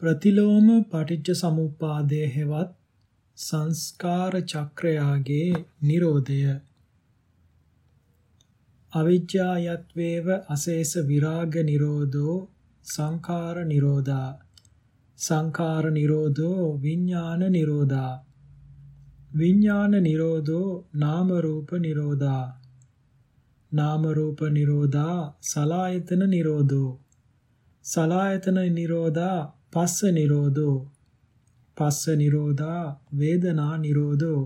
ප්‍රතිලෝම පටිච්ච සමුප්පාදයේ හෙවත් සංස්කාර චක්‍රයාගේ Nirodhaය අවිජ්ජායත්වේව අශේෂ විරාග නිරෝධෝ සංඛාර නිරෝධා. සංඛාර නිරෝධෝ විඥාන නිරෝධා. විඥාන නිරෝධෝ නාම රූප නිරෝධා. නාම රූප නිරෝධා සලායතන නිරෝධෝ. සලායතන නිරෝධා පස්ස නිරෝධෝ. පස්ස නිරෝධා වේදනා නිරෝධෝ.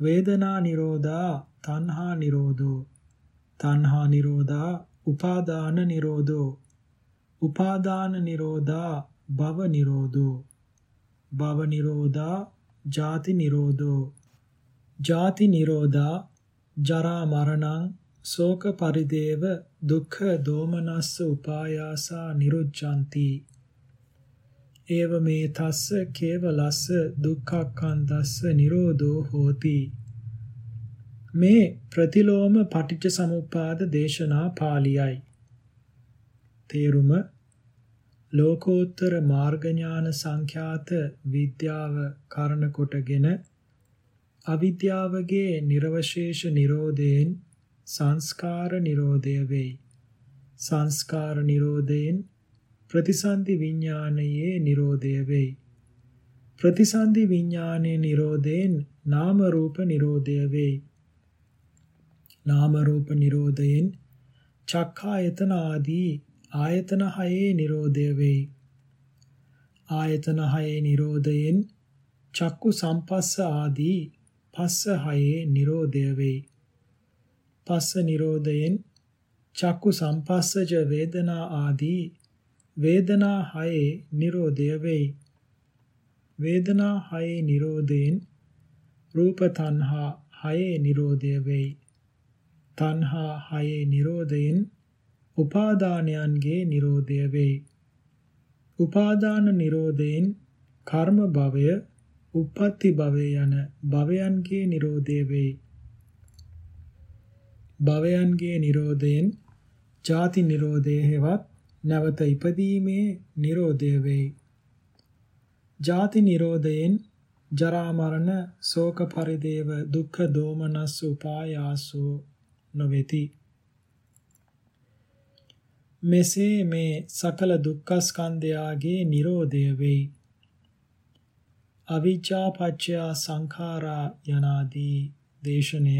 වේදනා නිරෝධා තණ්හා නිරෝධෝ. තණ්හා නිරෝධා උපාදාන නිරෝධෝ. උපාදාන නිරෝධා භව නිරෝධෝ. භව නිරෝධා ජාති නිරෝධෝ. ජාති නිරෝධා ජරා මරණං ශෝක පරිදේව දුක්ඛ දෝමනස්ස උපායාසා නිරුච්ඡanti. ඒව මේ තස්ස කේවලස්ස දුක්ඛක්ඛන්දස්ස නිරෝධෝ හෝති මේ ප්‍රතිලෝම පටිච්ච සමුප්පාද දේශනා පාළියයි තේරුම ලෝකෝත්තර මාර්ග ඥාන සංඛ්‍යාත විද්‍යාව කරණ කොටගෙන අවිද්‍යාවගේ නිර්වශේෂ නිරෝධයෙන් සංස්කාර නිරෝධය වෙයි. සංස්කාර නිරෝධයෙන් ප්‍රතිසන්දි විඥානයේ නිරෝධය වෙයි. ප්‍රතිසන්දි විඥානයේ නිරෝධයෙන් නාම රූප නිරෝධය වෙයි. නාම රූප නිරෝධයෙන් චක්ඛායතන ආදී ආයතන හයේ Nirodha වෙයි. ආයතන හයේ Nirodhaයෙන් චක්කු සම්පස්ස ආදී පස්ස හයේ Nirodha වෙයි. පස්ස Nirodhaයෙන් චක්කු සම්පස්සජ වේදනා ආදී වේදනා හයේ Nirodha වෙයි. වේදනා හයේ Nirodhaයෙන් රූප තණ්හා හයේ Nirodha වෙයි. තණ්හා හයේ Nirodhaයෙන් උපාදානයන්ගේ Nirodhaය වෙයි. උපාදාන Nirodhaයෙන් කර්ම භවය, උප්පත්ති භවය යන භවයන්ගේ Nirodhaය වෙයි. භවයන්ගේ Nirodhaයෙන් ජාති Nirodhaය හෙවත් නැවත ඉපදීමේ Nirodhaය වෙයි. ජාති Nirodhaයෙන් ජරා මරණ ශෝක පරිදේව දුක්ඛ දෝමනස් උපායාසෝ නොවේති. මෙසේ මේ සකල දුක්ඛස්කන්ධයාගේ Nirodhaය වෙයි. අවිජ්ජා පත්‍ය සංඛාරා යනාදී දේශනය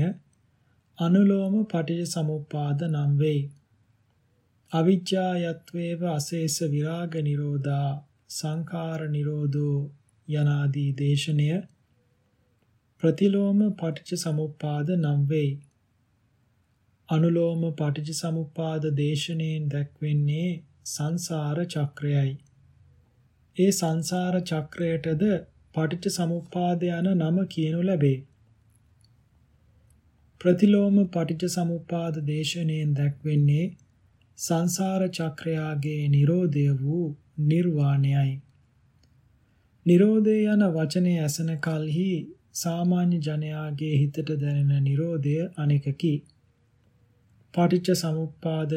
අනුලෝම පටිච්ච සමුප්පාද නම් වෙයි. අවිජ්ජායත්වේව අශේෂ විරාග නිරෝධා සංඛාර නිරෝධෝ යනාදී දේශනය ප්‍රතිලෝම පටිච්ච සමුප්පාද නම් වෙයි. අනුලෝම පටිච්චසමුප්පාද දේශනෙන් දැක්වෙන්නේ සංසාර චක්‍රයයි. ඒ සංසාර චක්‍රයටද පටිච්චසමුප්පාද යන නම කියනු ලැබේ. ප්‍රතිලෝම පටිච්චසමුප්පාද දේශනෙන් දැක්වෙන්නේ සංසාර චක්‍රයාගේ Nirodha වූ නිර්වාණයයි. Nirodha යන වචනේ ඇසෙන කලෙහි සාමාන්‍ය ජනයාගේ හිතට දැනෙන Nirodha අනෙකකි. පටිච්ච සමුප්පාද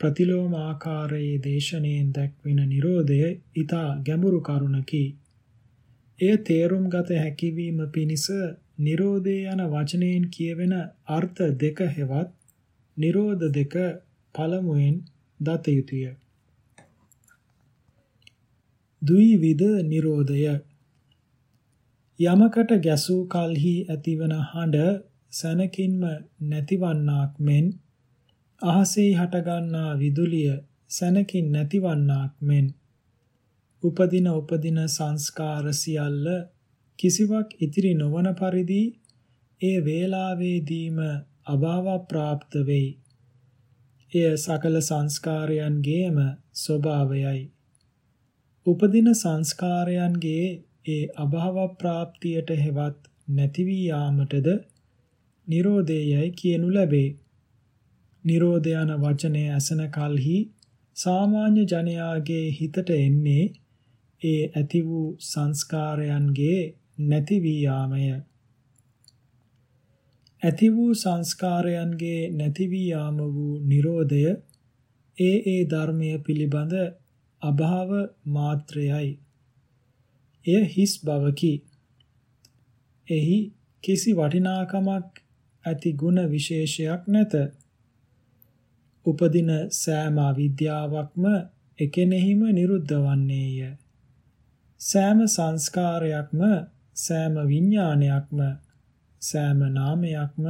ප්‍රතිලෝම ආකාරයේ දේශනෙන් දැක්වෙන Nirodhaය ඊතා ගැඹුරු කරුණකි. එය තේරුම් ගත හැකිවීම පිණිස Nirodhe යන වචනයෙන් කියවෙන අර්ථ දෙක හෙවත් Nirodha දෙක පළමුවෙන් දත යුතුය. ද්විවිධ Nirodhaය යමකට ගැසූ කලෙහි ඇතිවන හඬ සනකින්ම නැතිවන්නාක් මෙන් අහසේ හටගන්නා විදුලිය සැනකින් නැතිවන්නාක් මෙන් උපදින උපදින සංස්කාර සියල්ල කිසිවක් ඉතිරි නොවන පරිදි ඒ වේලාවේදීම අභාව ප්‍රාප්ත වෙයි. එය සකල සංස්කාරයන්ගේම ස්වභාවයයි. උපදින සංස්කාරයන්ගේ ඒ අභාව ප්‍රාප්තියට හෙවත් නැති වී යාමටද නිරෝධයයි කියනු ලැබේ. නිරෝධ යන වචනය ඇසෙන කලෙහි සාමාන්‍ය ජනයාගේ හිතට එන්නේ ඒ ඇති වූ සංස්කාරයන්ගේ නැති වී යාමය. ඇති වූ සංස්කාරයන්ගේ නැති වී යාම වූ Nirodhaය ඒ ඒ ධර්මය පිළිබඳ අභාව මාත්‍රයයි එය හිස් බවකි. එහි කිසි වටිනාකමක් ඇති ಗುಣ විශේෂයක් නැත. උපදින සෑම අවිද්‍යාවක්ම එකෙනෙහිම නිරුද්ධ වන්නේය. සෑම සංස්කාරයක්ම සෑම විඥානයක්ම සෑම නාමයක්ම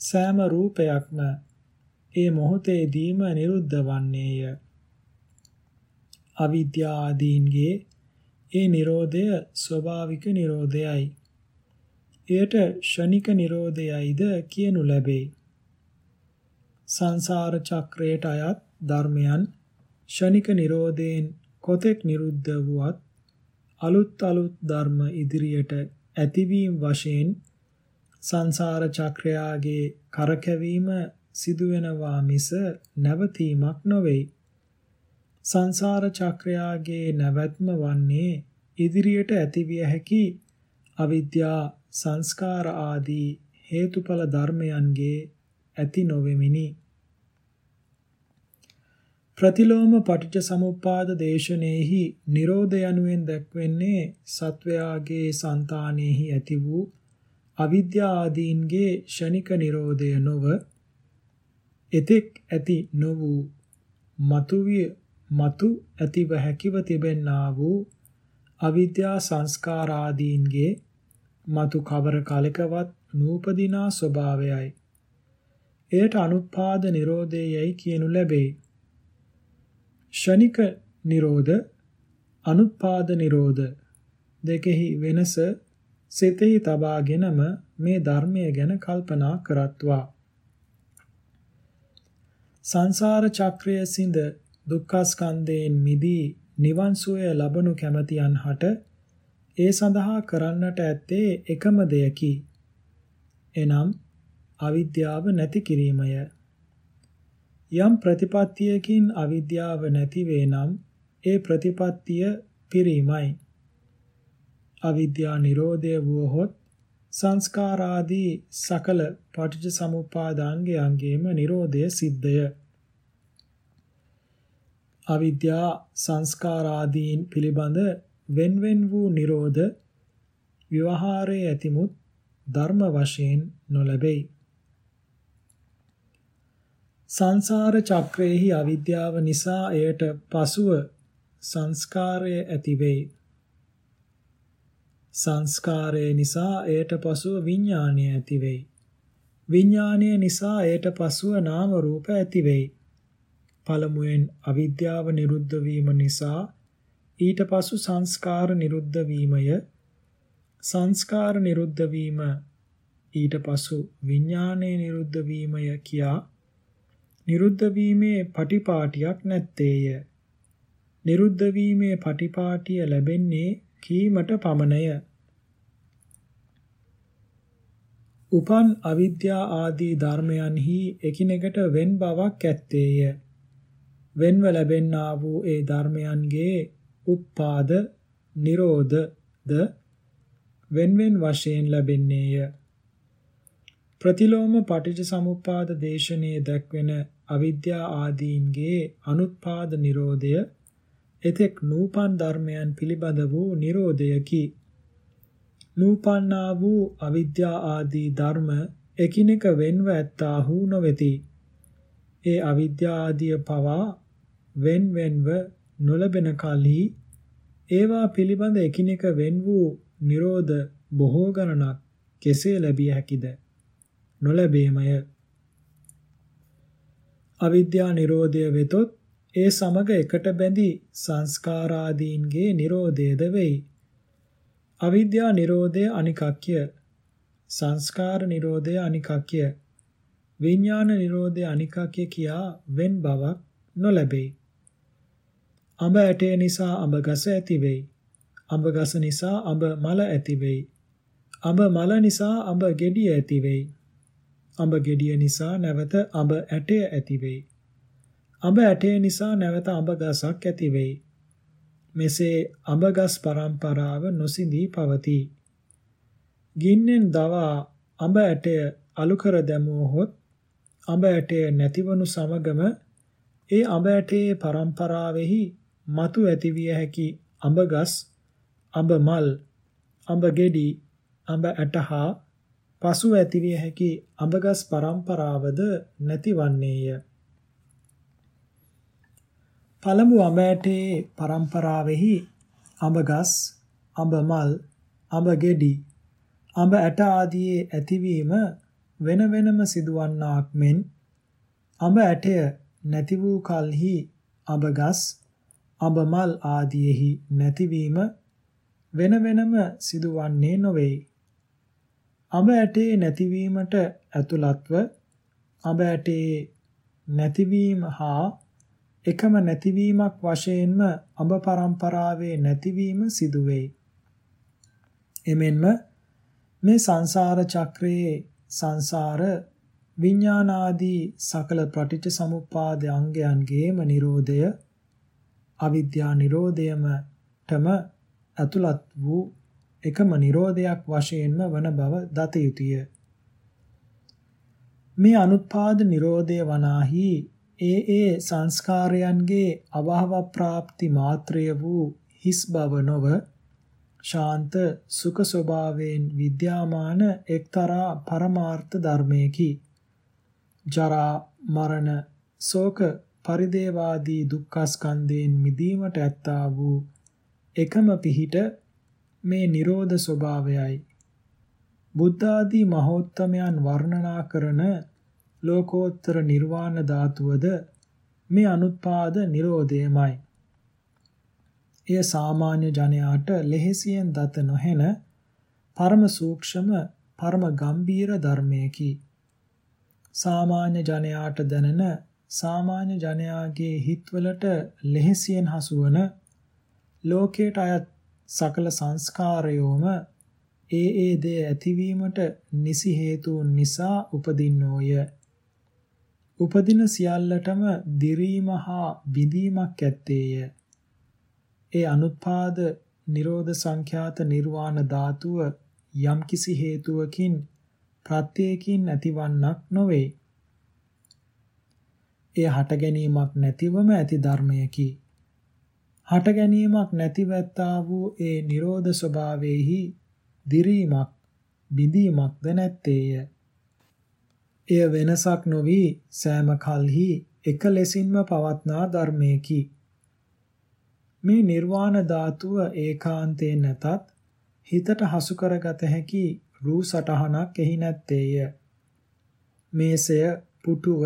සෑම රූපයක්ම ඒ මොහොතේදීම නිරුද්ධ වන්නේය. අවිද්‍යා ආදීන්ගේ ඒ Nirodhaය ස්වභාවික Nirodhayයි. එයට ෂණික Nirodhayයිද කියනු ලැබේ. සංසාර චක්‍රයට අයත් ධර්මයන් ෂණික Nirodhayen කොතෙක් නිරුද්ධ වුවත් අලුත් අලුත් ධර්ම ඉදිරියට ඇතිවීම වශයෙන් සංසාර චක්‍රයාගේ කරකැවීම සිදුවෙනවා මිස නැවතීමක් නොවේ. සංසාර චක්‍රයාගේ නැවැත්ම වන්නේ ඉදිරියට ඇතිවිය හැකි අවිද්‍යා සංස්කාර ආදී හේතුඵල ධර්මයන්ගේ ඇති නොවෙමිනි. ප්‍රතිලෝම පටිච්ච සමුප්පාද දේශනේහි Nirodha යනුවෙන් දැක්වෙන්නේ සත්වයාගේ సంతානෙහි ඇති වූ අවිද්‍යා ආදීන්ගේ ෂණික Nirodha නොව එතෙක් ඇති නො වූ මතුවිය මතු ඇතිව හැකිව තිබෙන්නා වූ අවිද්‍යා සංස්කාර ආදීන්ගේ මතු කවර කලකවත් නූපදිනා ස්වභාවයයි. එයට අනුපාද නිරෝධයයි කියනු ලැබේ. ෂණික නිරෝධ අනුපාද නිරෝධ දෙකෙහි වෙනස සිතෙහි තබාගෙනම මේ ධර්මය ගැන කල්පනා කරත්වා. සංසාර චක්‍රය සිඳ දුක්ඛස්කන්ධයෙන් මිදී නිවන් සුවය ලබනු කැමැතියන් හට ඒ සඳහා කරන්නට ඇත්තේ එකම දෙයකි. එනම් අවිද්‍යාව නැති කිරීමය. යම් ප්‍රතිපත්තියකින් අවිද්‍යාව නැති වේ නම් ඒ ප්‍රතිපත්තිය පිරීමයි. අවිද්‍යා නිරෝධය වුවහොත් සංස්කාරාදී සකල පටිච්ච සමුප්පාදාංගයන්ගේම නිරෝධය සිද්ධය. අවිද්‍යා සංස්කාරාදීන් පිළිබඳ වෙන්වෙන් වූ නිරෝධ විවහාරයේ ඇතිමුත් ධර්ම වශයෙන් නොලැබෙයි. සංසාර චක්‍රයේහි අවිද්‍යාව නිසා එයට පසුව සංස්කාරය ඇති වෙයි. සංස්කාරය නිසා එයට පසුව විඥානය ඇති වෙයි. විඥානය නිසා එයට පසුව නාම රූප ඇති වෙයි. පළමුවෙන් අවිද්‍යාව නිරුද්ධ වීම නිසා ඊට පසු සංස්කාර නිරුද්ධ වීමය සංස්කාර නිරුද්ධ වීම ඊට පසු විඥානයේ නිරුද්ධ වීමය කියා නිරුද්ධ වීමේ පටිපාටියක් නැත්තේය නිරුද්ධ වීමේ පටිපාටිය ලැබෙන්නේ කීමට පමණය. උපන් අවිද්‍යා ආදී ධර්මයන්හි එකිනෙකට වෙන් බවක් ඇත්තේය. වෙන්ව ලැබෙන්නා වූ ඒ ධර්මයන්ගේ උප්පාද නිරෝධ ද වෙන්වෙන් වශයෙන් ලැබෙන්නේය. ප්‍රතිලෝම පටිච්ච සමුප්පාද දේශනයේ දැක්වෙන අවිද්‍යා ආදීන්ගේ අනුත්පාද නිරෝධය එතෙක් නූපන් ධර්මයන් පිළිබඳ වූ නිරෝධයකි. නූපන්නා වූ අවිද්‍යා ආදී ධර්ම එකිනෙක වෙන්ව ඇත්තාහු නොවේති. ඒ අවිද්‍යා ආදිය පවා wen wenව නොලබෙන කලී ඒවා පිළිබඳ එකිනෙක වෙන් වූ Nirodha බොහෝ ගණනක් කෙසේ ලැබිය හැකිද? නොලැබීමය. අවිද්‍යා නිරෝධය වෙතොත් ඒ සමග එකට බැඳි සංස්කාරාදීන්ගේ නිරෝධයද වෙයි අවිද්‍යා නිරෝධය අනිකක්ය සංස්කාර නිරෝධය අනිකක්ය විඥාන නිරෝධය අනිකක්ය කියා වෙන් බවක් නොලැබේ අඹ ඇටය නිසා අඹ ගස ඇති වෙයි. අඹ ගස නිසා අඹ මල ඇති වෙයි. අඹ මල නිසා අඹ ගෙඩිය ඇති වෙයි. අඹ ගෙඩිය නිසා නැවත අඹ ඇටය ඇති වෙයි. අඹ ඇටය නිසා නැවත අඹ ගසක් ඇති වෙයි. මෙසේ අඹ ගස් පරම්පරාව නොසිඳී පවතී. ගින්නෙන් දවා අඹ ඇටය අලු කර දැමුවහොත් අඹ ඇටය නැතිවනු සමගම ඒ අඹ ඇටයේ පරම්පරාවෙහි මතු ඇතිවිය හැකි අඹගස් අඹ මල්, අඹ ගෙඩි, අඹ ඇටහා පසු ඇතිවිය හැකි අඹගස් පරම්පරාවද නැතිවන්නේය. පළමු අඹ ඇටේ පරම්පරාවෙහි අඹගස්, අඹ මල්, අඹ ගෙඩි, අඹ ඇට ආදී ඇතිවීම වෙන වෙනම සිදුවන්නාක් මෙන් අඹ ඇටය නැති වූ කලෙහි අඹගස්, අඹ මල් ආදීෙහි නැතිවීම වෙන වෙනම සිදුවන්නේ නොවේ. අඹ ඇටේ නැතිවීමට ඇතුළත්ව අඹ ඇටේ නැතිවීම හා එකම නැතිවීමක් වශයෙන්ම අඹ පරම්පරාවේ නැතිවීම සිදුවේ. එමෙන්ම මේ සංසාර චක්‍රයේ සංසාර විඥානාදී සකල පටිච්ච සමුප්පාද අංගයන්ගේම Nirodhaය අවිද්‍යා Nirodhayමටම ඇතුළත් වූ එකම Nirodhayak වශයෙන්ම වන බව දත යුතුය. මේ අනුත්පාද Nirodhaය වනාහි ඒ ඒ සංස්කාරයන්ගේ අභව ප්‍රාප්ති මාත්‍රය වූ හිස් බව නොව ශාන්ත සුඛ ස්වභාවයෙන් විද්‍යාමාන එක්තරා පරමාර්ථ ධර්මයකි. ජරා මරණ ශෝක පරිදේවාදී දුක්ඛස්කන්ධයෙන් මිදීමට ඇත්තා වූ එකම පිහිට මේ Nirodha ස්වභාවයයි. බුද්ධ ආදී මහෝත්තමයන් වර්ණනා කරන ලෝකෝත්තර නිර්වාණ ධාතුවද මේ අනුත්පාද Nirodhayමයි. එය සාමාන්‍ය ජනයාට ලෙහෙසියෙන් දත නොහෙන පරම සූක්ෂම පරම ගම්බීර ධර්මයකි. සාමාන්‍ය ජනයාට දැනෙන සාමාන්‍ය ජනයාගේ හිත්වලට ලෙහෙසියෙන් හසුවන ලෝකයට අයත් සකල සංස්කාරයෝම ඒ ඒ දේ ඇතිවීමට නිසි හේතුන් නිසා උපදින්නෝය. උපදින සියල්ලටම දිරීම හා බිඳීමක් ඇත්තේය. ඒ අනුත්පාද නිරෝධ සංඛ්‍යාත නිර්වාණ ධාතුව යම්කිසි හේතුවකින් ප්‍රත්‍යයකින් ඇතිවන්නක් නොවේ. එය හට ගැනීමක් නැතිවම ඇති ධර්මයකි. හට ගැනීමක් නැතිවත්තා වූ ඒ නිරෝධ ස්වභාවයේහි දිරීමක් බිඳීමක්ද නැත්තේය. එය වෙනසක් නොවි සෑම කල්හි එක ලෙසින්ම පවත්නා ධර්මයකි. මේ නිර්වාණ ධාතුව ඒකාන්තයෙන් නැතත් හිතට හසු කරගත හැකි රූ සටහනක් එහි නැත්තේය. මේසය, පුටුව,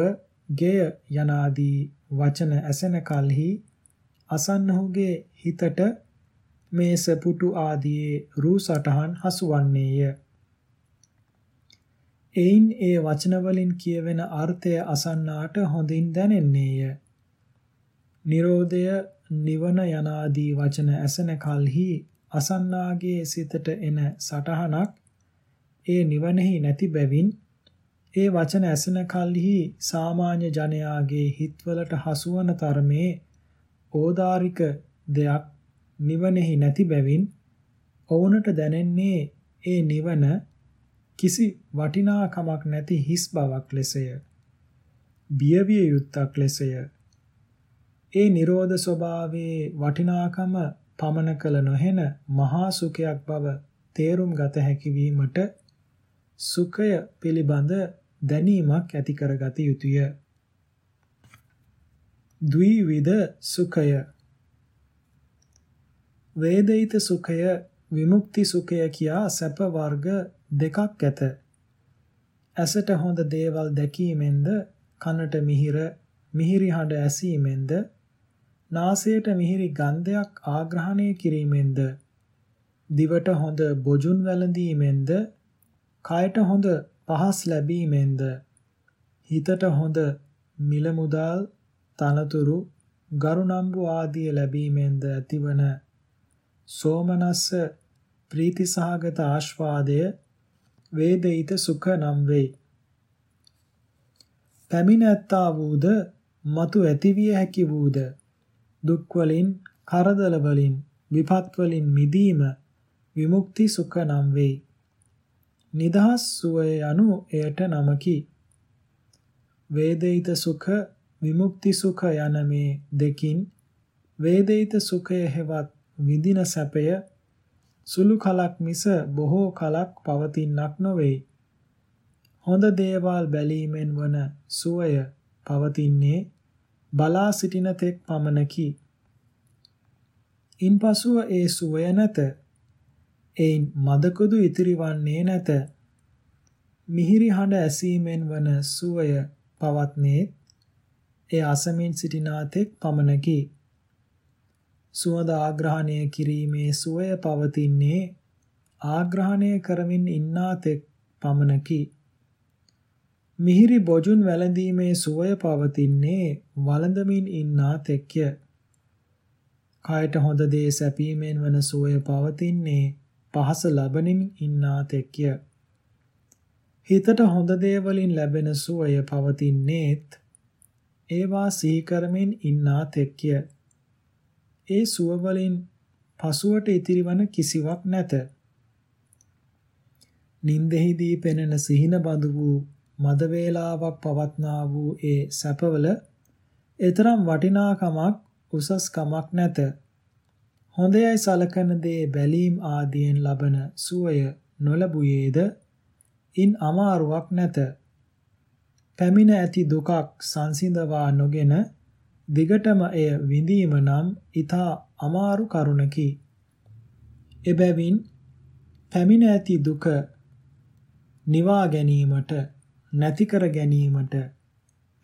ගෙය යනාදී වචන ඇසෙන කලෙහි අසන්නහුගේ හිතට මේස පුටු ආදී රූ සටහන් හසුවන්නේය. එයින් ඒ වචන වලින් කියවෙන අර්ථය අසන්නාට හොඳින් දැනෙන්නේය. Nirodha නිවන යනාදී වචන ඇසෙන කලෙහි අසන්නාගේ සිතට එන සටහනක් ඒ නිවනෙහි නැති බැවින් ඒ වචන ඇසෙන කල්හි සාමාන්‍ය ජනයාගේ හිත්වලට හසුවන තරමේ ඕදාරික දෙයක් නිවනෙහි නැති බැවින් ඔවුන්ට දැනෙන්නේ ඒ නිවන කිසි වටිනාකමක් නැති හිස් බවක් ලෙසය. බියවිය යුත්තක් ලෙසය. ඒ Nirodha ස්වභාවයේ වටිනාකම පමන කළ නොහෙන මහා සුඛයක් බව තේරුම් ගත හැකි වීමට සුඛය පිළිබඳ දැනීමක් ඇති කරගත යුතුය. ද්විවිධ සුඛය වේදිත සුඛය විමුක්ති සුඛය කියා සැප වර්ග දෙකක් ඇත. ඇසට හොඳ දේවල් දැකීමෙන්ද කනට මිහිර මිහිරි හඬ ඇසීමෙන්ද නාසයට මිහිරි ගන්ධයක් ආග්‍රහණය කිරීමෙන්ද දිවට හොඳ බොජුන් වැළඳීමෙන්ද කයට හොඳ පහස් ලැබීමෙන්ද හිතට හොඳ මිල මුදල් තනතුරු ගරුනම්බු ආදිය ලැබීමෙන්ද ඇතිවන සෝමනස්ස ප්‍රීතිසහගත ආස්වාදය වේදිත සුඛ නම් වේ. පැමිණ ඇත්තා වූද මතු ඇතිවිය හැකි වූද දුක් වලින් කරදර වලින් විපත් වලින් මිදීම විමුක්ති සුඛ නම් වේ. නිදහස් සුවය යනු එයට නමකි. වේදිත සුඛ විමුක්ති සුඛ යන මේ දෙකින් වේදිත සුඛය හෙවත් විඳින සැපය සුළු කලක් මිස බොහෝ කලක් පවතින්නක් නොවේ. හොඳ දේවල් බැලීමෙන් වන සුවය පවතින්නේ බලා සිටින තෙක් පමණකි. ඉන්පසුව ඒ සුවය නැත. එයින් මදකුදු ඉතිරිවන්නේ නැත. මිහිරි හඬ ඇසීමෙන් වන සුවය පවත්නේ ඒ අසමින් සිටිනාතෙක් පමණකි. සුවඳ ආග්‍රහණය කිරීමේ සුවය පවතින්නේ ආග්‍රහණය කරමින් ඉන්නාතෙක් පමණකි. මිහිරි බොජුන් වැළඳීමේ සුවය පවතින්නේ වළඳමින් ඉන්නාතෙක්ය. කයට හොඳ දේ සැපීමෙන් වන සුවය පවතින්නේ පහස ලබනින් ඉන්නාතෙක්ය. හිතට හොඳ දේ වලින් ලැබෙන සුවය පවතින්නේත් ඒවා සිහි කරමින් ඉන්නා තෙක්ය. ඒ සුව වලින් පසුවට ඉතිරිවන කිසිවක් නැත. නින්දෙහිදී පෙනෙන සිහින බඳු වූ මද වේලාවක් පවත්නා වූ ඒ සැපවල ඊතරම් වටිනාකමක් උසස් කමක් නැත. හොඳයයි සලකන දේ බැලීම් ආදියෙන් ලබන සුවය නොලබුයේද ඉන් අමාරුවක් නැත. පැමිණ ඇති දුකක් සංසිඳවා නොගෙන දිගටම එය විඳීම නම් ඊතා අමාරු කරුණකි. එබැවින් පැමිණ ඇති දුක නිවා ගැනීමට නැති කර ගැනීමට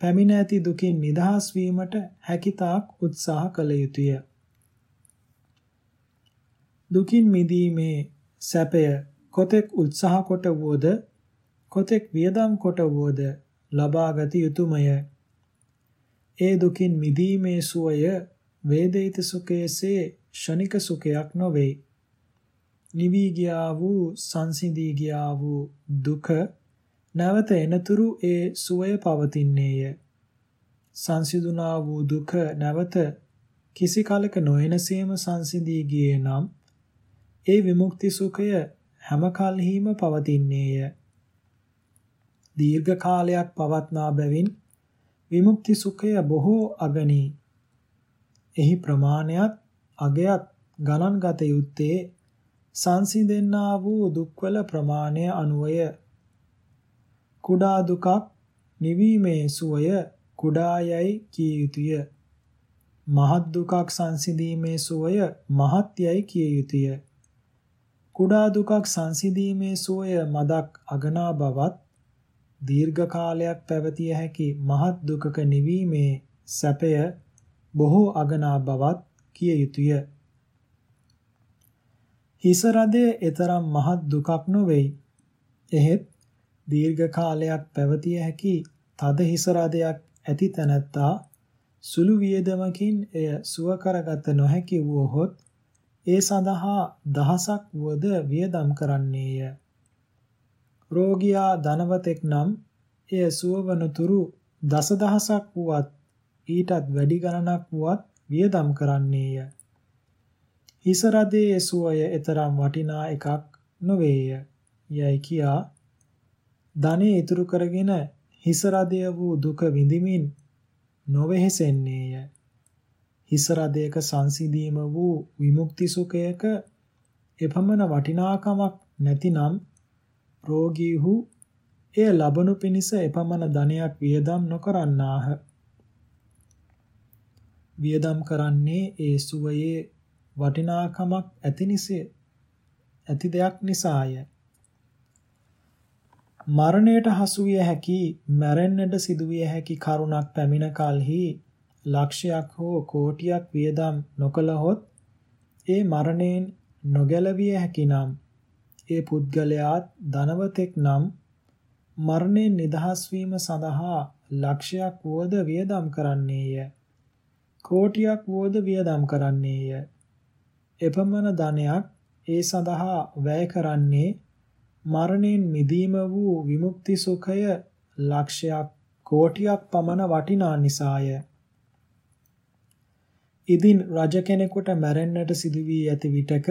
පැමිණ ඇති දුකින් නිදහස් වීමට හැකිතාක් උත්සාහ කළ යුතුය. දුකින් මිදීමේ සැපය කොතෙක් උත්සාහ කොට වුවද කොතෙක් වියදම් කොට වුවද ලබාගත යුතුයමය. ඒ දුකින් මිදීමේ සුවය වේදිත සුඛයේසේ ෂණික සුඛයක් නොවේ. නිවි ගියා වූ සංසිඳී ගියා වූ දුක නැවත එනතුරු ඒ සුවය පවතින්නේය. සංසිඳුනා වූ දුක නැවත කිසි කලක නොයනසේම සංසිඳී ගියේ නම් ඒ විමුක්ති සුඛය හැම කල්හිම පවතින්නේය. දීර්ඝ කාලයක් පවත්නා බැවින් විමුක්ති සුඛය බොහෝ අගනී. එහි ප්‍රමාණයත් අගයත් ගණන් ගත යුත්තේ සංසිඳෙන්නා වූ දුක්වල ප්‍රමාණය අනුවය. කුඩා දුකක් නිවීමේ සුවය කුඩායයි කිය යුතුය. මහත් දුකක් සංසිඳීමේ සුවය මහත්යයි කිය යුතුය. කුඩා දුකක් සංසිඳීමේ සුවය මදක් අගනා බවත් දීර්ඝ කාලයක් පැවතිය හැකි මහත් දුකක නිවීමේ සැපය බොහෝ අගනා බවත් කිය යුතුය. හිස රදය එතරම් මහත් දුකක් නොවේයි. එහෙත් දීර්ඝ කාලයක් පැවතිය හැකි තද හිස රදයක් ඇති තැනැත්තා සුළු වියදමකින් එය සුව කරගත නොහැකි වුවහොත් ඒ සඳහා දහසක් වුවද වියදම් කරන්නේය. රෝගියා ධනවතෙක් නම් එය සුවවනතුරු දසදහසක් වුවත් ඊටත් වැඩි ගණනක් වුවත් වියදම් කරන්නේය. හිස රදයේ සුවය ඊතරම් වටිනා එකක් නොවේය. යයි කියා ධනෙ ඉතුරු කරගෙන හිස රදය වූ දුක විඳිමින් නොවෙහෙසෙන්නේය. හිස රදයක සංසිඳීම වූ විමුක්ති සුඛයක එපමණ වටිනාකමක් නැතිනම් රෝගීහු එය ලබනු පිණිස එපමණ ධනයක් වියදම් නොකරන්නාහ. වියදම් කරන්නේ ඒ සුවයේ වටිනාකමක් ඇති නිසේ ඇති දෙයක් නිසාය. මරණයට හසු විය හැකි මැරෙන්නට සිදුවිය හැකි කරුණක් පැමිණ කලෙහි ලක්ෂයක් හෝ කෝටියක් වියදම් නොකළහොත් ඒ මරණයෙන් නොගැලවිය හැකි නම් ඒ පුද්ගලයාත් ධනවතෙක් නම් මරණයෙන් නිදහස් වීම සඳහා ලක්ෂයක් වුවද වියදම් කරන්නේය. කෝටියක් වුවද වියදම් කරන්නේය. එපමණ ධනයක් ඒ සඳහා වැය කරන්නේ මරණයෙන් මිදීම වූ විමුක්ති සුඛය ලක්ෂයක් කෝටියක් පමණ වටිනා නිසාය. ඉදින් රජ කෙනෙකුට මැරෙන්නට සිදු වී ඇති විටක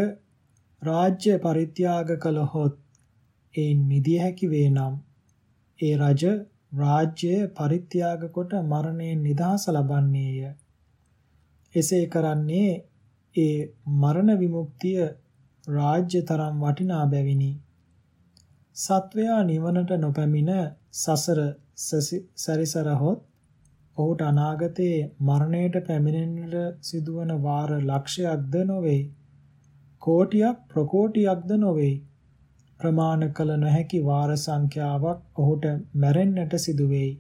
රාජ්‍ය පරිත්‍යාග කළහොත් එයින් මිදිය හැකි වේ නම් ඒ රජ රාජ්‍යය පරිත්‍යාග කොට මරණයෙන් නිදහස ලබන්නේය. එසේ කරන්නේ ඒ මරණ විමුක්තිය රාජ්‍ය තරම් වටිනා බැවිනි. සත්වයා නිවනට නොපැමිණ සසර සැරිසරහොත් ඔහුට අනාගතයේ මරණයට පැමිණෙන්නට සිදුවන වාර ලක්ෂයක්ද නොවේ. කෝටියක් ප්‍රකෝටියක්ද නොවේ. ප්‍රමාණ කළ නොහැකි වාර සංඛ්‍යාවක් ඔහුට මැරෙන්නට සිදු වෙයි.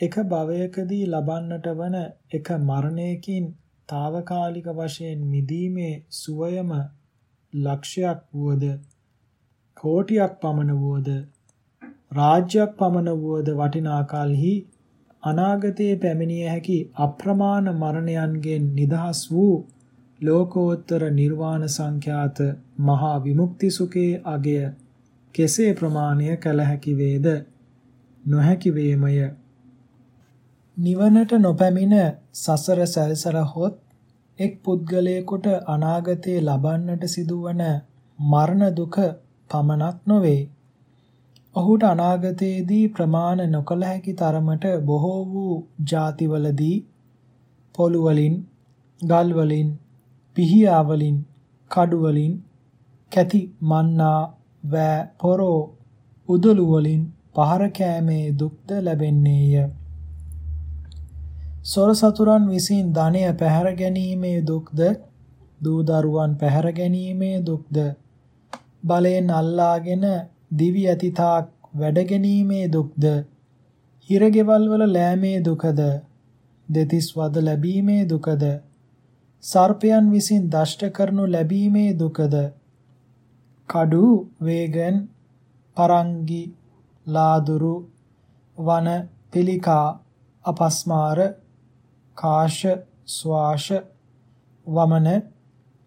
එක භවයකදී ලබන්නට වන එක මරණයකින් తాවකාලික වශයෙන් මිදීමේ සුවයම ලක්ෂයක් වුවද කෝටියක් පමණ වුවද රාජ්‍යයක් පමණ වුවද වටිනා කලෙහි අනාගතයේ පැමිණිය හැකි අප්‍රමාණ මරණයන්ගෙන් නිදහස් වූ ලෝකෝත්තර නිර්වාණ සංඛ්‍යාත මහා විමුක්ති සුඛයේ අගය කෙසේ ප්‍රමාණය කළ හැකි වේද නොහැකි වේමය නිවනට නොපැමිණ සසර සැරිසර හොත් එක් පුද්ගලයෙකුට අනාගතයේ ලබන්නට සිදුවන මරණ දුක පමණක් නොවේ. ඔහුට අනාගතයේදී ප්‍රමාණ නොකළ හැකි තරමට බොහෝ වූ ಜಾතිවලදී පොළු වලින්, ගල් වලින්, පිහියා වලින්, කඩු වලින්, කැති මන්නා, වෑ, පොරෝ, උදළු වලින් පහර කෑමේ දුක්ද ලැබෙන්නේය. සොර සතුරන් විසින් ධනය පැහැර ගැනීමේ දුක්ද? දූ දරුවන් පැහැර ගැනීමේ දුක්ද? බලයෙන් අල්ලාගෙන දිවි ඇතිතාක් වැඩ ගැනීමේ දුක්ද? හිරගෙවල් වල ලෑමේ දුකද? දෙතිස් වද ලැබීමේ දුකද? සර්පයන් විසින් දෂ්ට කරනු ලැබීමේ දුකද? කඩු වේගන් පරංගි ලාදුරු වන පිළිකා අපස්මාර කාශ ස්වාශ වමන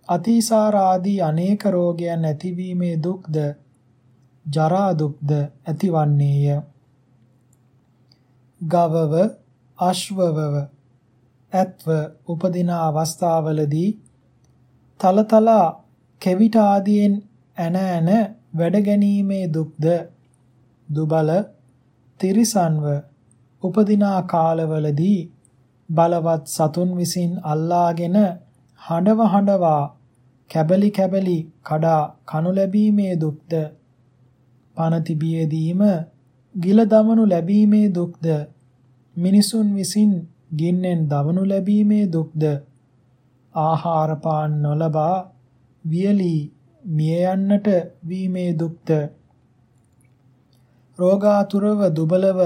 අතිසාර ආදී අනේක රෝගයන් ඇතිවීමේ දුක්ද? ජරා දුක්ද ඇතිවන්නේය. ගවව අශ්වවව ඇත්ව උපදින අවස්ථාවලදී තලතලා කෙවිට ආදියෙන් ඇන ඇන වැඩ ගැනීමේ දුක්ද? දුබල තිරිසන්ව උපදිනා කාලවලදී බලවත් සතුන් විසින් අල්ලාගෙන හඬව හඬවා කැබලි කැබලි කඩා කනු ලැබීමේ දුක්ද? පන තිබියදීම ගිල දමනු ලැබීමේ දුක්ද? මිනිසුන් විසින් ගින්නෙන් දවනු ලැබීමේ දුක්ද ආහාර පාන නොලබා වියලී මිය යන්නට වීමේ දුක්ද රෝගාතුරව දුබලව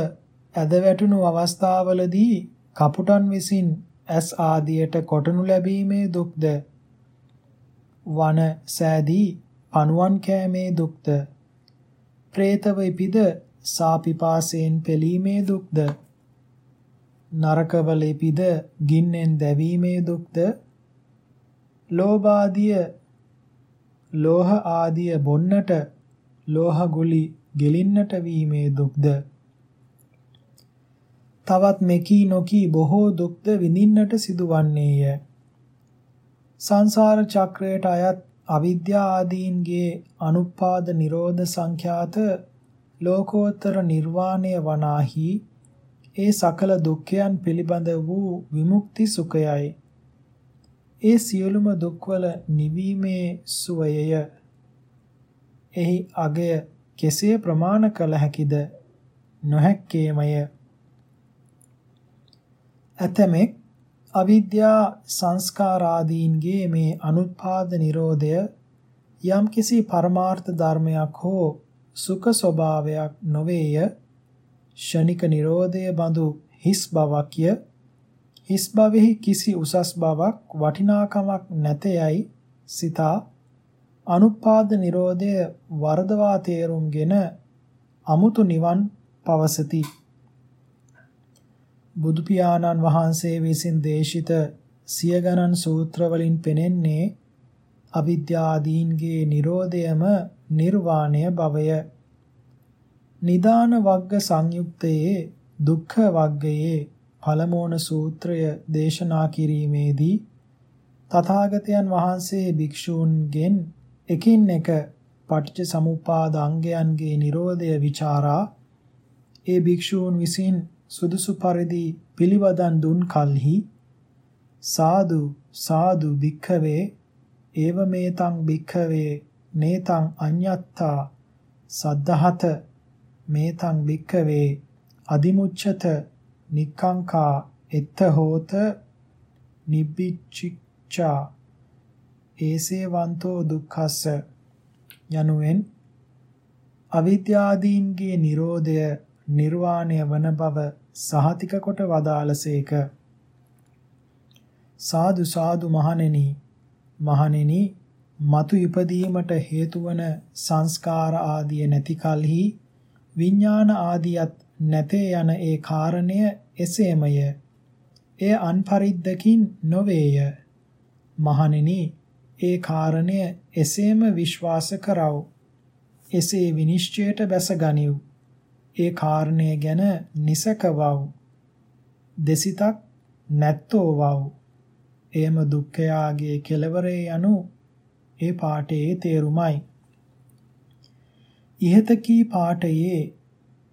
ඇද වැටුණු අවස්ථාවලදී කපුටන් විසින් ඇස් ආදියට කොටනු ලැබීමේ දුක්ද වන සෑදී පණුවන් කෑමේ දුක්ද പ്രേතව ඉපිද සාපිපාසයෙන් පෙලීමේ දුක්ද නරකවල ඉපිද ගින්නෙන් දැවීමේ දුක්ද? ලෝභාදිය ලෝහ ආදිය බොන්නට ලෝහ ගුලි ගෙලින්නට වීමේ දුක්ද? තවත් මෙකී නොකී බොහෝ දුක්ද විඳින්නට සිදුවන්නේය. සංසාර චක්‍රයට අයත් අවිද්‍යා ආදීන්ගේ අනුපාද නිරෝධ සංඛ්‍යාත ලෝකෝත්තර නිර්වාණය වනාහි ඒ සකල දුක්ඛයන් පිළිබඳ වූ විමුක්ති සුඛයයි. ඒ සියලුම දුක්වල නිවීමේ සුවයය. එහි අගය කෙසේ ප්‍රමාණ කළ හැකිද? නොහැක්කේමය. ඇතමෙක් අවිද්‍යා සංස්කාරාදීන්ගේ මේ අනුත්පාද නිරෝධය යම්කිසි පරමාර්ථ ධර්මයක් හෝ සුඛ ස්වභාවයක් නොවේය ෂණික නිරෝධය බඳු හිස් බවක්ය හිස් බවෙහි කිසි උසස් බවක් වටිනාකමක් නැතයයි සිතා. අනුපාද නිරෝධය වර්ධවා තේරුම්ගෙන අමුතු නිවන් පවසති. බුදු පියාණන් වහන්සේ විසින් දේශිත සිය ගණන් සූත්‍ර වලින් පෙනෙන්නේ අවිද්‍යාදීන්ගේ Nirodhayම නිර්වාණය භවය. නිදාන වග්ග සංයුක්තයේ දුක්ඛ වග්ගයේ පළමෝන සූත්‍රය දේශනා කිරීමේදී තථාගතයන් වහන්සේ භික්ෂූන්ගෙන් එකින් එක පටිච්ච සමුප්පාද අංගයන්ගේ Nirodha විචාරා ඒ භික්ෂූන් විසින් සුදුසු පරිදි පිළිවදන් දුන් කලෙහි සාදු සාදු භික්ඛවේ ඒව මේතං භික්ඛවේ නේතං අඤ්ඤත්තා සද්ධහත මේතං භික්ඛවේ අදිමුච්ඡත නික්ඛංකා එත්ත හෝත නිබ්බිච්චා ඒසේවන්තෝ දුක්ඛස්ස යනුවෙන් අවිද්‍යාදීන්ගේ Nirodha නිර්වාණය වන බව සහතික කොට වදාළසේක. සාදු සාදු මහණෙනි මහණෙනි మතු ඉපදීමට හේතු වන සංස්කාර ආදිය නැති කලෙහි විඥාන ආදියත් නැතේ යන ඒ කාරණය එසේමය. එය අන්පරිද්දකින් නොවේය. මහණෙනි ඒ කාරණය එසේම විශ්වාස කරව. එසේ විනිශ්චයට බැසගනිව්. ඒ කාරණය ගැන නිසකවව්. දෙසිතක් නැත්තෝ වව්. එයම දුක්ඛයාගේ කෙලවරේ යනු ඒ පාඨයේ තේරුමයි. ඉහත කී පාඨයේ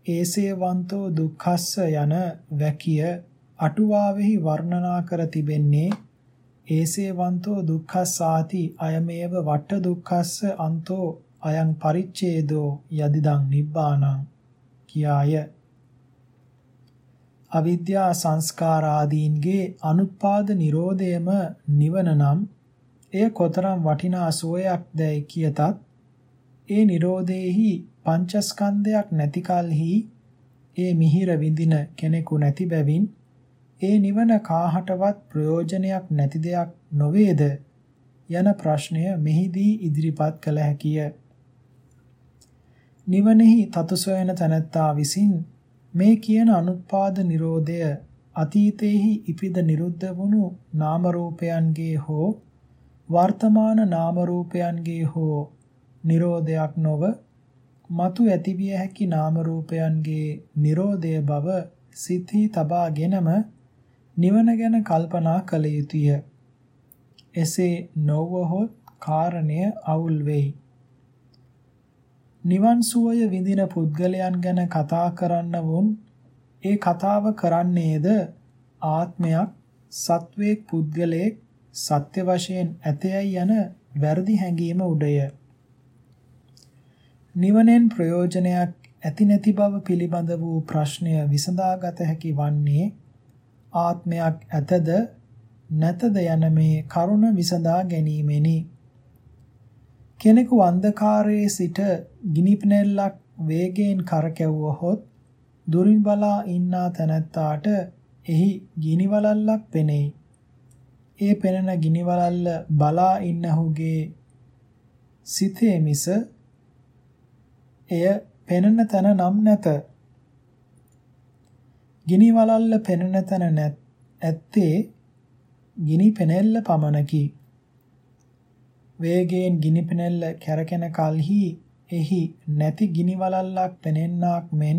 ඒසේවන්තෝ දුක්ඛස්ස යන වැකිය අටුවාවෙහි වර්ණනා කර තිබෙන්නේ ඒසේවන්තෝ දුක්ඛස්සාති අයමේව වට දුක්ඛස්ස අන්තෝ අයං පරිච්ඡේදෝ යදිදං නිබ්බානං කියාය. අවිද්‍යා සංස්කාර ආදීන්ගේ අනුත්පාද නිරෝධයම නිවන නම් එය කොතරම් වටිනා සෝයක් දැයි කියතත් ඒ Nirodheහි පංචස්කන්ධයක් නැති කලෙහි ඒ මිහිර විඳින කෙනෙකු නැති බැවින් ඒ නිවන කාහටවත් ප්‍රයෝජනයක් නැති දෙයක් නොවේද යන ප්‍රශ්නය මෙහිදී ඉදිරිපත් කළ හැකිය. නිවනෙහි තතු සොයන තැනැත්තා විසින් මේ කියන අනුත්පාද නිරෝධය අතීතේහි ඉපිද නිරුද්ධ වුණු නාම රූපයන්ගේ හෝ වර්තමාන නාම රූපයන්ගේ හෝ Nirodhayak නොව మතු ඇතිවිය හැකි නාම රූපයන්ගේ Nirodha බව සිතී තබාගෙනම නිවන ගැන කල්පනා කළ යුතුය. එසේ නොවහොත් කාරණය අවුල් වෙයි. නිවන් සුවය විඳින පුද්ගලයන් ගැන කතා කරන්න වුන් ඒ කතාව කරන්නේද ආත්මයක් සත්වයක් පුද්ගලයෙක් සත්‍ය වශයෙන් ඇතයයි යන වැරදි හැඟීම උඩය. නිවනෙන් ප්‍රයෝජනයක් ඇති නැති බව පිළිබඳ වූ ප්‍රශ්නය විසඳාගත හැකි වන්නේ ආත්මයක් ඇතද නැතද යන මේ කරුණ විසඳා ගැනීමෙනි. කෙනෙකු අන්ධකාරයේ සිට ගිනි පෙනෙල්ලක් වේගයෙන් කරකැවුවහොත් දුරින් බලා ඉන්නා තැනැත්තාට එහි ගිනි වලල්ලක් පෙනෙයි. ඒ පෙනෙන ගිනි වලල්ල බලා ඉන්නහුගේ සිතේ මිස එය පෙනෙන තැන නම් නැත. ගිනි වලල්ල පෙනෙන තැන නැත් ඇත්තේ ගිනි පෙනෙල්ල පමණකි. වේගයෙන් ගිනි පෙනෙල්ල කැරකෙන කලෙහි එහි නැති ගිනි වලල්ලක් පෙනෙන්නාක් මෙන්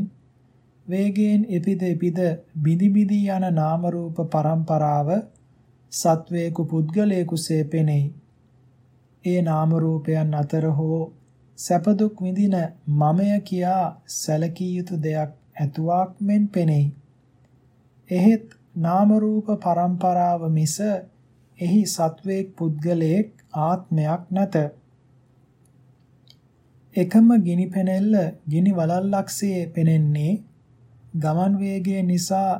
වේගයෙන් එපිද එපිද බිඳි බිඳි යන නාම රූප පරම්පරාව සත්වේකු පුද්ගලයෙකුසේ පෙනෙයි. ඒ නාම රූපයන් අතර හෝ සැප දුක් විඳින මමය කියා සැලකිය යුතු දෙයක් ඇතුවක් මෙන් පෙනෙයි. එහෙත් නාම රූප පරම්පරාව මිස එහි සත්වේක් පුද්ගලයෙක් ආත්මයක් නැත. එකම ගිනි පෙනෙල්ල ගිනි වලල්ලක්සේ පෙනෙන්නේ ගමන් වේගය නිසා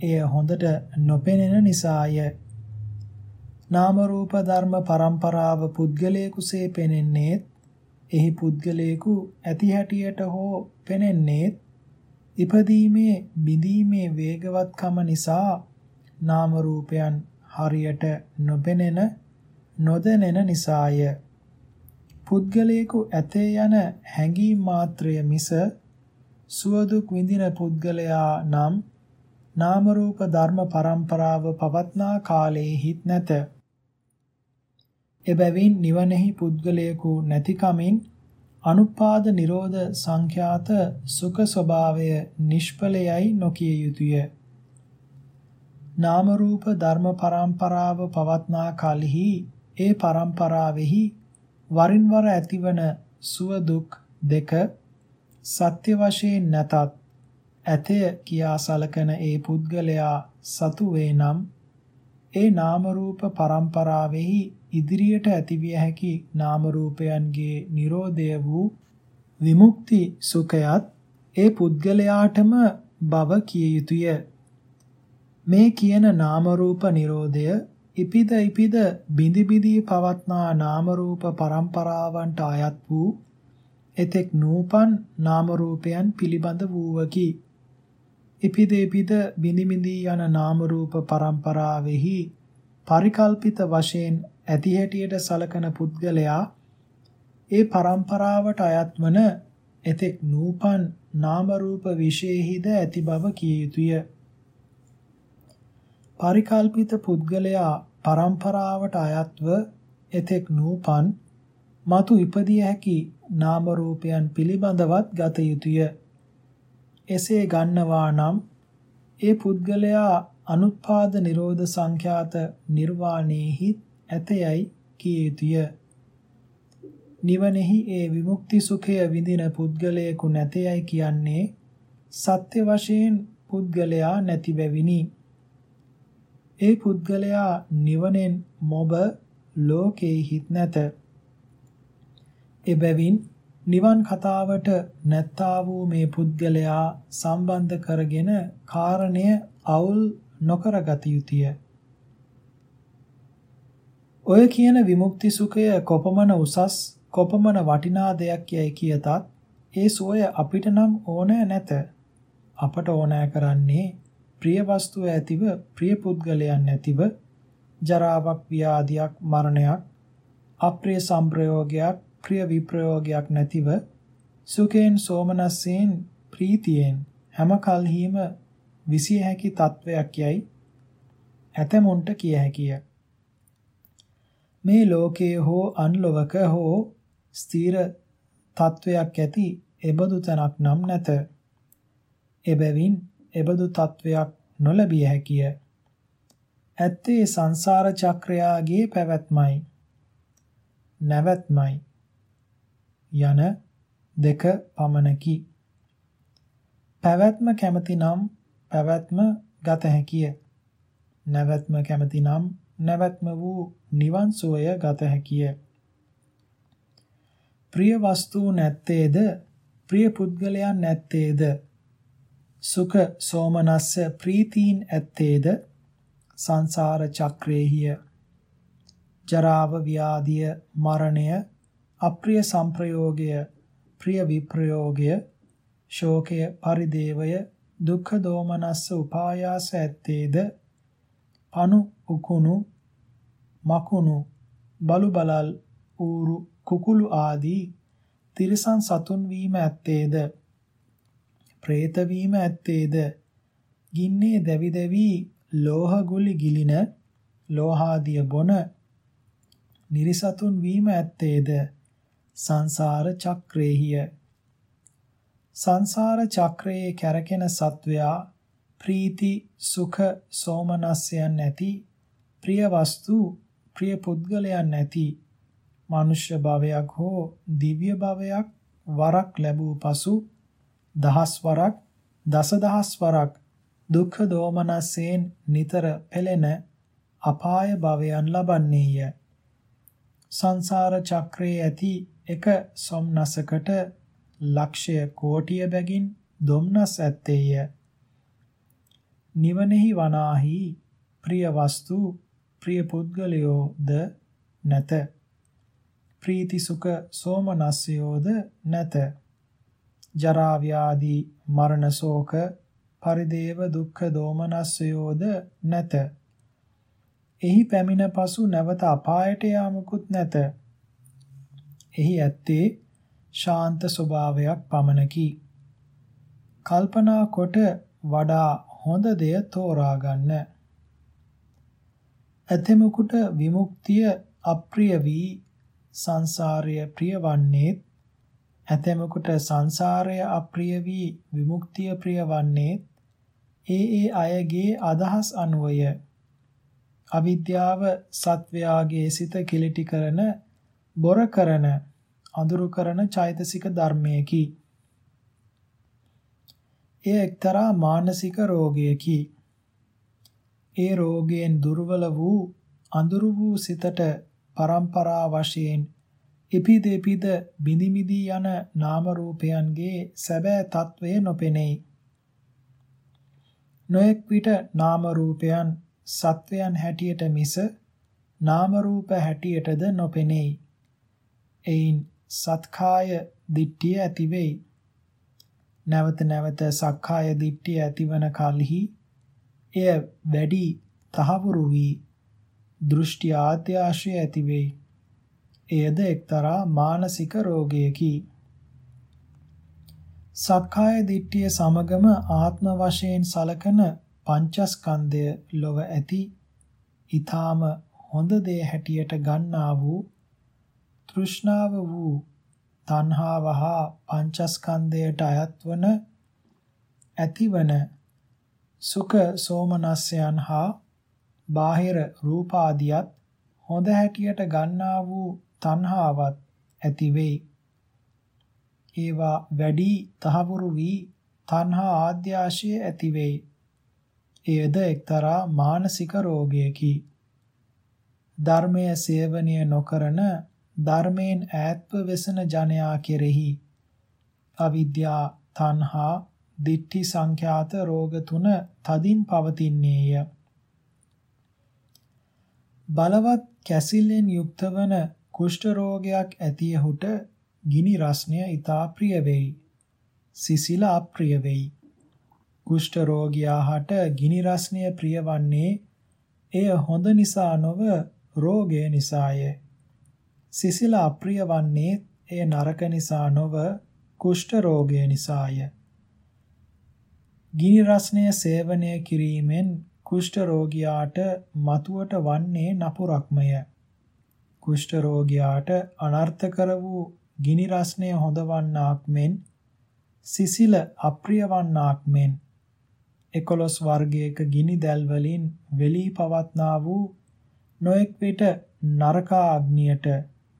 එය හොඳට නොපෙනෙන නිසාය. නාම රූප ධර්ම පරම්පරාව පුද්ගලයෙකුසේ පෙනෙන්නේත් එහි පුද්ගලයෙකු ඇති හැටියට හෝ පෙනෙන්නේත් ඉපදීමේ බිඳීමේ වේගවත්කම නිසා නාම රූපයන් හරියට නොපෙනෙන නොදැනෙන නිසාය. පුද්ගලයෙකු ඇතේ යන හැඟීම් මාත්‍රය මිස සුවදුක් විඳින පුද්ගලයා නම් නාම රූප ධර්ම පරම්පරාව පවත්නා කාලයේ හිත් නැත. එබැවින් නිවනෙහි පුද්ගලයෙකු නැතිකමින් අනුපාද නිරෝධ සංඛ්‍යාත සුඛ ස්වභාවය නිෂ්ඵලයයි නොකිය යුතුය. නාම රූප ධර්ම පරම්පරාව පවත්නා කලෙහි ඒ පරම්පරාවෙහි වරින් වර ඇතිවන සුව දුක් දෙක සත්‍ය වශයෙන් නැතත් ඇතය කියා සලකන ඒ පුද්ගලයා සතු වේ නම් ඒ නාම රූප පරම්පරාවෙහි ඉදිරියට ඇතිවිය හැකි නාම රූපයන්ගේ Nirodha වූ විමුක්ති සුඛයත් ඒ පුද්ගලයාටම බව කිය යුතුය. මේ කියන නාම රූප Nirodhaය ඉපිද ඉපිද බිඳි බිඳි පවත්නා නාම රූප પરම්පරාවන්ට ආයත් වූ එතෙක් නූපන් නාම රූපයන් පිළිබඳ වූවකි. ඉපිද ඉපිද බිඳි බිඳි යන නාම රූප પરම්පරාවෙහි පරිකල්පිත වශයෙන් ඇති හැටියට සලකන පුද්ගලයා ඒ પરම්පරාවට අයත් වන එතෙක් නූපන් නාම රූප විශේෂෙහිද ඇති බව කිය යුතුය. පරිකල්පිත පුද්ගලයා પરම්පරාවට අයත්ව එතෙක් නූපන් මතු ඉපදිය හැකි නාම රූපයන් පිළිබඳවත් ගත යුතුය. එසේ ගන්නවා නම් ඒ පුද්ගලයා අනුත්පාද නිරෝධ සංඛ්‍යාත නිර්වාණයේහිත් ඇතයයි කිය යුතුය. නිවනෙහි ඒ විමුක්ති සුඛය විඳින පුද්ගලයෙකු නැතයයි කියන්නේ සත්‍ය වශයෙන් පුද්ගලයා නැති බැවිනි. ඒ පුද්ගලයා නිවනෙන් මොබ ලෝකෙහිත් නැත. එබැවින් නිවන් කතාවට නැත්තා වූ මේ පුද්ගලයා සම්බන්ධ කරගෙන කාරණය අවුල් නොකරගත යුතුය. ඔය කියන විමුක්ති සුඛය කොපමණ උසස් කොපමණ වටිනා දෙයක් යයි කියතත් ඒ සෝය අපිට නම් ඕනෑ නැත. අපට ඕනෑ කරන්නේ ප්‍රිය වස්තුව ඇතිව ප්‍රිය පුද්ගලයන් නැතිව ජරාවක් ව්‍යාධියක් මරණයක් අප්‍රිය සංප්‍රයෝගයක් ප්‍රිය විප්‍රයෝගයක් නැතිව සුඛයෙන් සෝමනස්සෙන් ප්‍රීතියෙන් හැම කල්හිම විසිය හැකි තත්වයක් යයි ඇතමුන්ට කිය හැකිය. මේ ලෝකයේ හෝ අන්ලොවක හෝ ස්ථීර තත්වයක් ඇති එබඳු තැනක් නම් නැත. එබැවින් එබඳු තත්වයක් නොලැබිය හැකිය. ඇත්තේ සංසාර චක්‍රයාගේ පැවැත්මයි. නැවැත්මයි. යන දෙක පමණකි. පැවැත්ම කැමති නම් පැවැත්ම ගත හැකිය. නැවැත්ම කැමති නම් නැවැත්ම වූ නිවන් සෝය ගත හැකිය. ප්‍රිය වස්තු නැත්තේද? ප්‍රිය පුද්ගලයන් නැත්තේද? සුඛ සෝමනස්ස ප්‍රීතීන් ඇත්තේද? සංසාර චක්‍රේහිය ජරාව ව්‍යාධිය මරණය අප්‍රිය සංප්‍රයෝගය ප්‍රිය විප්‍රයෝගය ශෝකය පරිදේවය දුක්ඛ දෝමනස්ස උපායාස ඇත්තේද? පනු උකුණු මකුණු බලු බලල් ඌරු කුකුළු ආදී තිරිසන් සතුන් වීම ඇත්තේද? പ്രേත වීම ඇත්තේද? ගින්නේ දැවි දැවි ලෝහ ගුලි ගිලින ලෝහාදිය බොන නිරිසතුන් වීම ඇත්තේද? සංසාර චක්‍රේහිය. සංසාර චක්‍රයේ කැරකෙන සත්වයා ප්‍රීති සුඛ සෝමනස්යන් නැති ප්‍රිය වස්තු ප්‍රිය පුද්ගලයන් නැති මනුෂ්‍ය භවයක් හෝ දිව්‍ය භවයක් වරක් ලැබූ පසු දහස් වරක් දසදහස් වරක් දුක්ඛ දෝමනසෙන් නිතර පෙළෙන අපාය භවයන් ලබන්නේය. සංසාර චක්‍රයේ ඇති එක සොම්නසකට ලක්ෂය කෝටිය බැගින් දුම්නස් ඇත්තේය. නිවනෙහි වනාහි ප්‍රිය වස්තු ප්‍රිය පුද්ගලයෝද නැත. ප්‍රීති සුඛ සෝමනස්සයෝද නැත. ජරා ව්‍යාධි මරණ ශෝක පරිදේව දුක්ඛ දෝමනස්සයෝද නැත. එහි පැමිණ පසු නැවත අපායට යාමකුත් නැත. එහි ඇත්තේ ශාන්ත ස්වභාවයක් පමණකි. කල්පනා කොට වඩා හොඳ දෙය තෝරා ගන්න. ඇතෙමුකුට විමුක්තිය අප්‍රිය වී සංසාරය ප්‍රිය වන්නේත් ඇතැමෙකුට සංසාරය අප්‍රිය වී විමුක්තිය ප්‍රිය වන්නේත් ඒ ඒ අයගේ අදහස් අනුවය. අවිද්‍යාව සත්වයාගේ සිත කිලිටි කරන බොර කරන අඳුරු කරන චෛතසික ධර්මයකි. එය එක්තරා මානසික රෝගයකි. ඒ රෝගයෙන් දුර්වල වූ අඳුරු වූ සිතට පරම්පරා වශයෙන් ඉපිද ඉපිද බිඳිමිදී යන නාම රූපයන්ගේ සැබෑ తත්වය නොපෙනෙයි. නොඑක් විට නාම රූපයන් සත්වයන් හැටියට මිස නාම රූප හැටියටද නොපෙනෙයි. එයින් සත්කාය දිට්ඨිය ඇති වෙයි. නැවත නැවත සක්කාය දිට්ඨිය ඇතිවන කලෙහි එය වැඩි තහවුරු වී දෘෂ්ටි ආත්‍යාශය ඇති වෙයි. එයද එක්තරා මානසික රෝගයකි. සක්කාය දිට්ඨිය සමගම ආත්ම වශයෙන් සලකන පංචස්කන්ධය ලොව ඇති ඊ타ම හොඳ දේ හැටියට ගන්නා වූ තෘෂ්ණාව වූ තණ්හාව හා පංචස්කන්ධයට අයත්වන ඇතිවන සුඛ සෝමනස්යන් හා බාහිර රූපාදියත් හොඳ හැටියට ගන්නා වූ තණ්හාවත් ඇති වෙයි. ඒවා වැඩි තහවුරු වී තණ්හා ආද්‍යාශය ඇති වෙයි. එයද එක්තරා මානසික රෝගයකි. ධර්මය සේවනය නොකරන ධර්මයෙන් ඈත්ව වෙසෙන ජනයා කෙරෙහි අවිද්‍යා තණ්හා දිට්ඨි සංඛ්‍යාත රෝග තුන තදින් පවතින්නේය. බලවත් කැසිල්ලෙන් යුක්ත වන කුෂ්ඨ රෝගයක් ඇතියහුට ගිනි රස්නය ඊතා ප්‍රිය වෙයි. සිසිල අප්‍රිය වෙයි. කුෂ්ඨ රෝගියාට ගිනි රස්නය ප්‍රියවන්නේ එය හොඳ නිසා නොව රෝගය නිසාය. සිසිල අප්‍රිය වන්නේ එය නරක නිසා නොව කුෂ්ඨ රෝගය නිසාය. ගිනි රස්නය සේවනය කිරීමෙන් කුෂ්ඨ රෝගියාට මතුවට වන්නේ නපුරක්මය. කුෂ්ඨ රෝගියාට අනර්ථ කර වූ ගිනි රස්නය හොඳවන්නාක් මෙන් සිසිල අප්‍රිය වන්නාක් මෙන් 11 වර්ගයක ගිනි දැල් වලින් වෙලී පවත්නා වූ නොඑක් විට නරකාග්නියට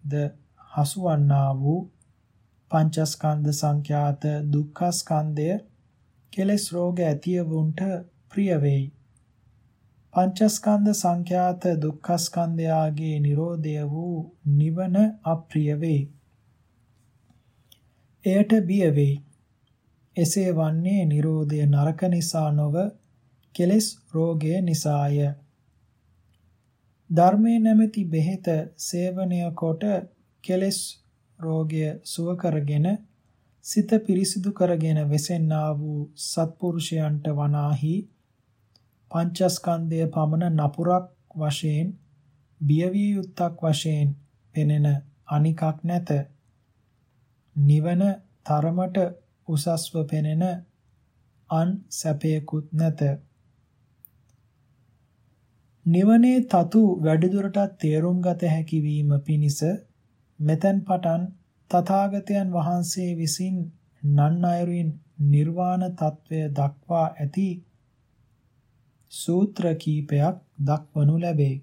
ද හසුවන්නා වූ පංචස්කන්ධ සංඛ්‍යාත දුක්ඛස්කන්ධය කෙලෙස් රෝග ඇතිවුන්ට ප්‍රිය වෙයි. පංචස්කන්ධ සංඛ්‍යාත දුක්ඛස්කන්ධයාගේ Nirodha වූ නිවන අප්‍රිය වෙයි. එයට බිය වෙයි. එසේ වන්නේ Nirodha නරක නිසා නොව කෙලෙස් රෝගය නිසාය. ධර්මයේ නැමැති බෙහෙත සේවනය කොට කෙලෙස් රෝගය සුව කරගෙන සිත පිරිසිදු කරගෙන වෙසෙන්නා වූ සත්පුරුෂයන්ට වනාහි පංචස්කන්ධය පමණ නපුරක් වශයෙන් බියවිය යුත්තක් වශයෙන් පෙනෙන අනිකක් නැත. නිවන තරමට උසස්ව පෙනෙන අන් සැපයකුත් නැත. නිවනේ තතු වැඩිදුරටත් තේරුම් ගත හැකි වීම පිණිස මෙතෙන් පටන් තථාගතයන් වහන්සේ විසින් නන් අයුරින් නිර්වාණ తත්වය දක්වා ඇති සූත්‍ර කීපයක් දක්වනු ලැබේ.